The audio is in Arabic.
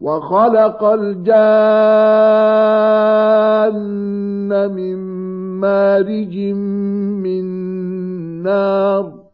وخلق الجان من مارج من نار